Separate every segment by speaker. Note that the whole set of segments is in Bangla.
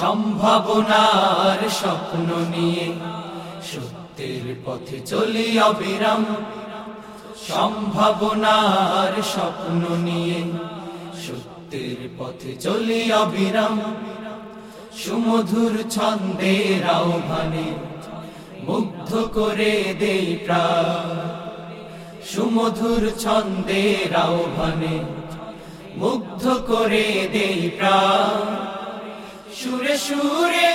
Speaker 1: সম্ভাবনার স্বপ্ন নিয়ে সত্যের পথে চলি অবিরাম। সম্ভাবনার স্বপ্ন নিয়ে সত্যের পথে চলি অবিরাম। সুমধুর ছন্দের আহ্বানে মুগ্ধ করে দেই প্রাণ। সুমধুর ছন্দের আহ্বানে মুগ্ধ করে দেই প্রাণ। সুরে সুরে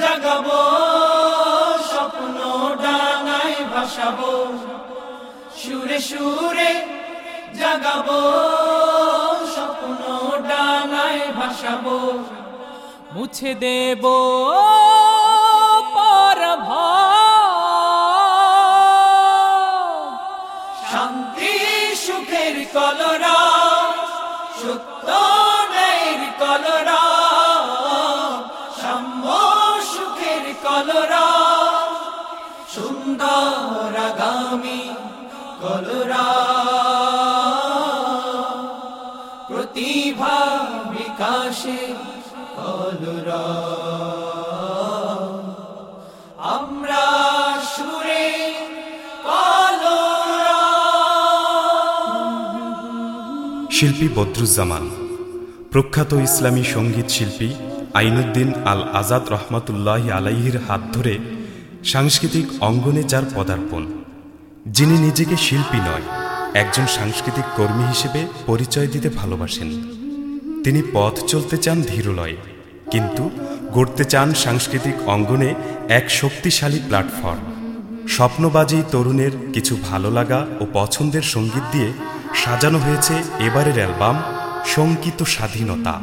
Speaker 1: জাগাবো, স্বপ্ন ডানায় ভাসাবো। সুরে সুরে জাগাবো, স্বপ্ন ডানায় ভাসাবো।
Speaker 2: মুছে দেব
Speaker 1: শান্তি, সুখের কলরা সত্য সুন্দর কলরা। প্রতিভা বিকাশে কলরা।
Speaker 3: শিল্পী বদরুজ্জামান, প্রখ্যাত ইসলামী সংগীত শিল্পী আইনুদ্দিন আল আজাদ রহমতুল্লাহ আলাইহির হাত ধরে সাংস্কৃতিক অঙ্গনে যার পদার্পণ, যিনি নিজেকে শিল্পী নয়, একজন সাংস্কৃতিক কর্মী হিসেবে পরিচয় দিতে ভালোবাসেন। তিনি পথ চলতে চান ধীরলয়ে, কিন্তু গড়তে চান সাংস্কৃতিক অঙ্গনে এক শক্তিশালী প্ল্যাটফর্ম। স্বপ্নবাজী তরুণের কিছু ভালো লাগা ও পছন্দের সংগীত দিয়ে সাজানো হয়েছে এবারের অ্যালবাম শঙ্কিত স্বাধীনতা।